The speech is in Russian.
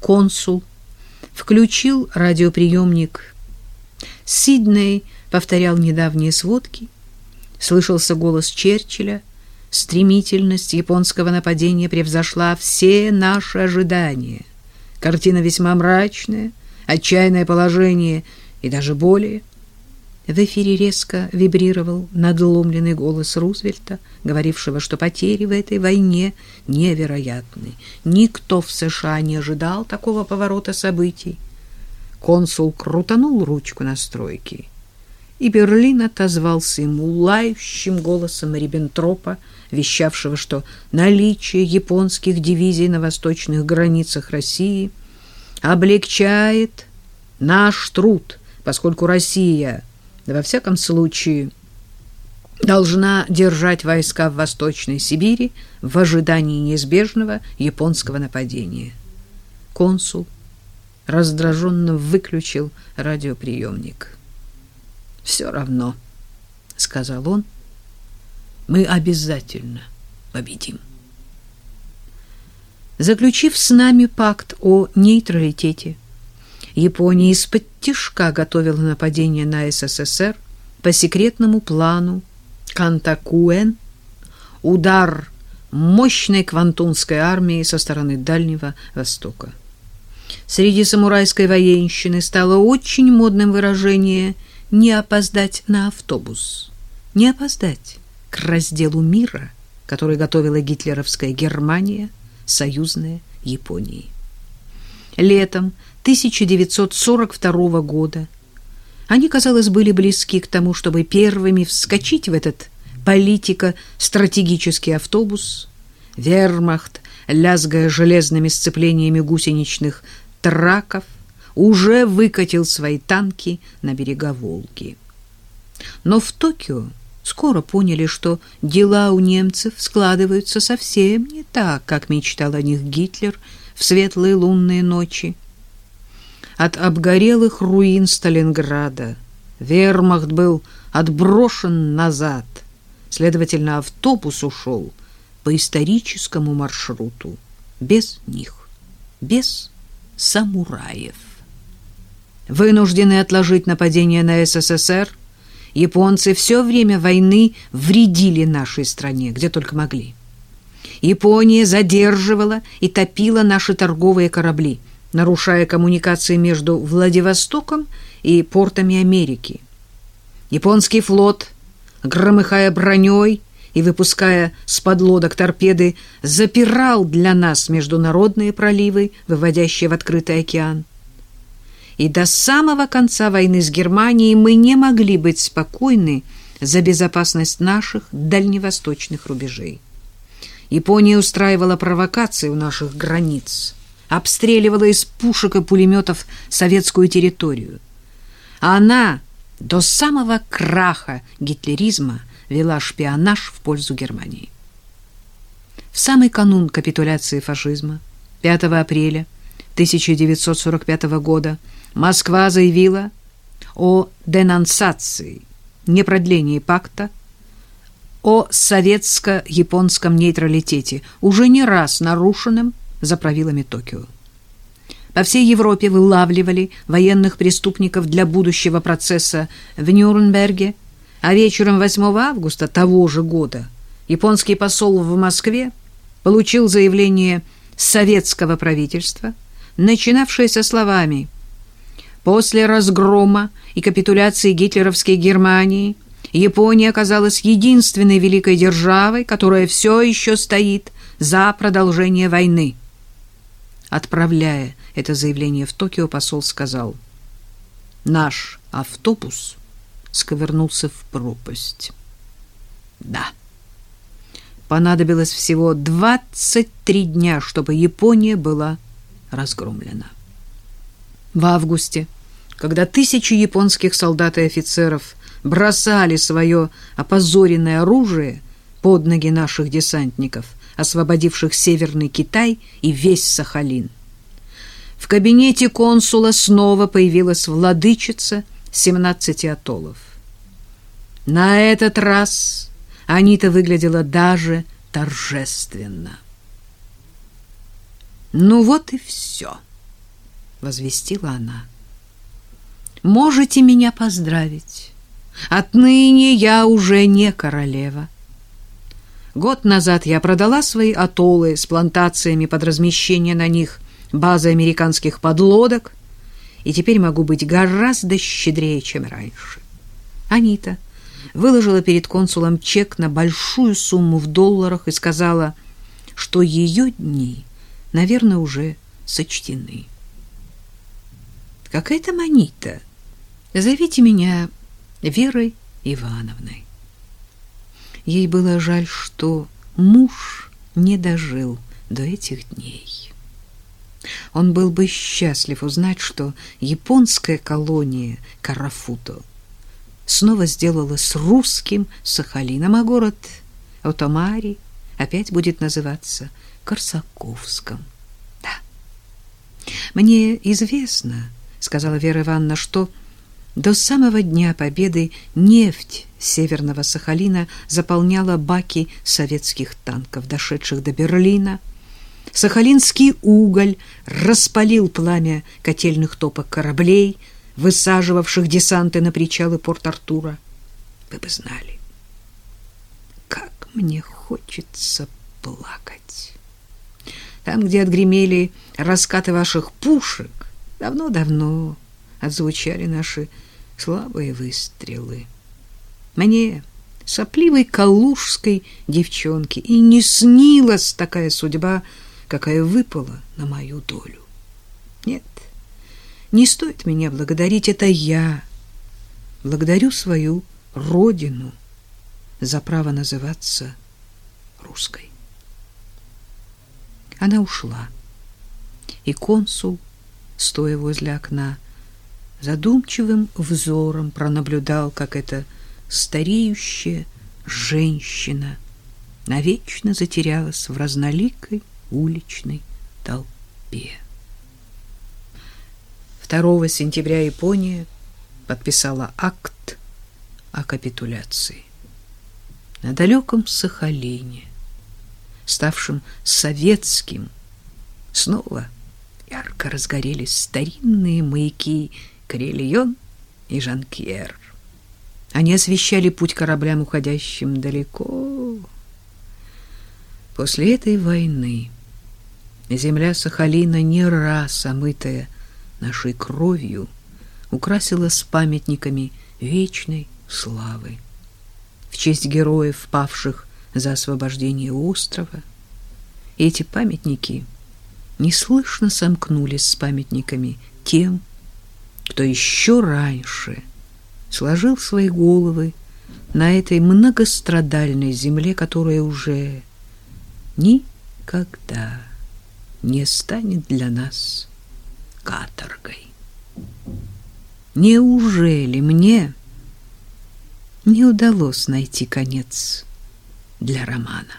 Консул включил радиоприемник. Сидней повторял недавние сводки. Слышался голос Черчилля. Стремительность японского нападения превзошла все наши ожидания. Картина весьма мрачная, отчаянное положение и даже более. В эфире резко вибрировал надломленный голос Рузвельта, говорившего, что потери в этой войне невероятны. Никто в США не ожидал такого поворота событий. Консул крутанул ручку настройки, и Берлин отозвался ему лающим голосом Риббентропа, вещавшего, что наличие японских дивизий на восточных границах России облегчает наш труд, поскольку Россия во всяком случае должна держать войска в Восточной Сибири в ожидании неизбежного японского нападения. Консул раздраженно выключил радиоприемник. «Все равно», — сказал он, — «мы обязательно победим». Заключив с нами пакт о нейтралитете, Япония из-под тишка готовила нападение на СССР по секретному плану Кантакуэн, удар мощной квантунской армии со стороны Дальнего Востока. Среди самурайской военщины стало очень модным выражение «не опоздать на автобус», «не опоздать к разделу мира», который готовила гитлеровская Германия, союзная Японии. Летом 1942 года. Они, казалось, были близки к тому, чтобы первыми вскочить в этот политико-стратегический автобус. Вермахт, лязгая железными сцеплениями гусеничных траков, уже выкатил свои танки на берега Волги. Но в Токио скоро поняли, что дела у немцев складываются совсем не так, как мечтал о них Гитлер в светлые лунные ночи от обгорелых руин Сталинграда. Вермахт был отброшен назад. Следовательно, автобус ушел по историческому маршруту. Без них, без самураев. Вынуждены отложить нападение на СССР, японцы все время войны вредили нашей стране, где только могли. Япония задерживала и топила наши торговые корабли – нарушая коммуникации между Владивостоком и портами Америки. Японский флот, громыхая броней и выпуская с подлодок торпеды, запирал для нас международные проливы, выводящие в открытый океан. И до самого конца войны с Германией мы не могли быть спокойны за безопасность наших дальневосточных рубежей. Япония устраивала провокации у наших границ – обстреливала из пушек и пулеметов советскую территорию. Она до самого краха гитлеризма вела шпионаж в пользу Германии. В самый канун капитуляции фашизма, 5 апреля 1945 года, Москва заявила о денонсации, непродлении пакта, о советско-японском нейтралитете, уже не раз нарушенном за правилами Токио. По всей Европе вылавливали военных преступников для будущего процесса в Нюрнберге, а вечером 8 августа того же года японский посол в Москве получил заявление советского правительства, начинавшееся словами «После разгрома и капитуляции гитлеровской Германии Япония оказалась единственной великой державой, которая все еще стоит за продолжение войны». Отправляя это заявление в Токио, посол сказал, «Наш автобус сковырнулся в пропасть». Да. Понадобилось всего 23 дня, чтобы Япония была разгромлена. В августе, когда тысячи японских солдат и офицеров бросали свое опозоренное оружие под ноги наших десантников, освободивших Северный Китай и весь Сахалин. В кабинете консула снова появилась владычица 17 атоллов. На этот раз Анита выглядела даже торжественно. «Ну вот и все», — возвестила она. «Можете меня поздравить. Отныне я уже не королева. Год назад я продала свои атоллы с плантациями под размещение на них базы американских подлодок, и теперь могу быть гораздо щедрее, чем раньше. Анита выложила перед консулом чек на большую сумму в долларах и сказала, что ее дни, наверное, уже сочтены. Какая то Анита? Зовите меня Верой Ивановной. Ей было жаль, что муж не дожил до этих дней. Он был бы счастлив узнать, что японская колония Карафуто снова сделала с русским Сахалином, а город Отомари опять будет называться Корсаковском. Да. Мне известно, сказала Вера Ивановна, что до самого дня победы нефть Северного Сахалина заполняла баки советских танков, дошедших до Берлина. Сахалинский уголь распалил пламя котельных топок кораблей, высаживавших десанты на причалы Порт-Артура. Вы бы знали, как мне хочется плакать. Там, где отгремели раскаты ваших пушек, давно-давно отзвучали наши слабые выстрелы. Мне, сопливой калужской девчонке, и не снилась такая судьба, какая выпала на мою долю. Нет, не стоит меня благодарить, это я благодарю свою родину за право называться русской. Она ушла, и консул, стоя возле окна, задумчивым взором пронаблюдал, как эта стареющая женщина навечно затерялась в разноликой уличной толпе. 2 сентября Япония подписала акт о капитуляции. На далеком Сахалине, ставшем советским, снова ярко разгорелись старинные маяки Крильон и Жанкьер. Они освещали путь кораблям, уходящим далеко. После этой войны земля Сахалина, не раз омытая нашей кровью, украсилась памятниками вечной славы. В честь героев, павших за освобождение острова, эти памятники неслышно сомкнулись с памятниками тем, кто еще раньше сложил свои головы на этой многострадальной земле, которая уже никогда не станет для нас каторгой. Неужели мне не удалось найти конец для романа?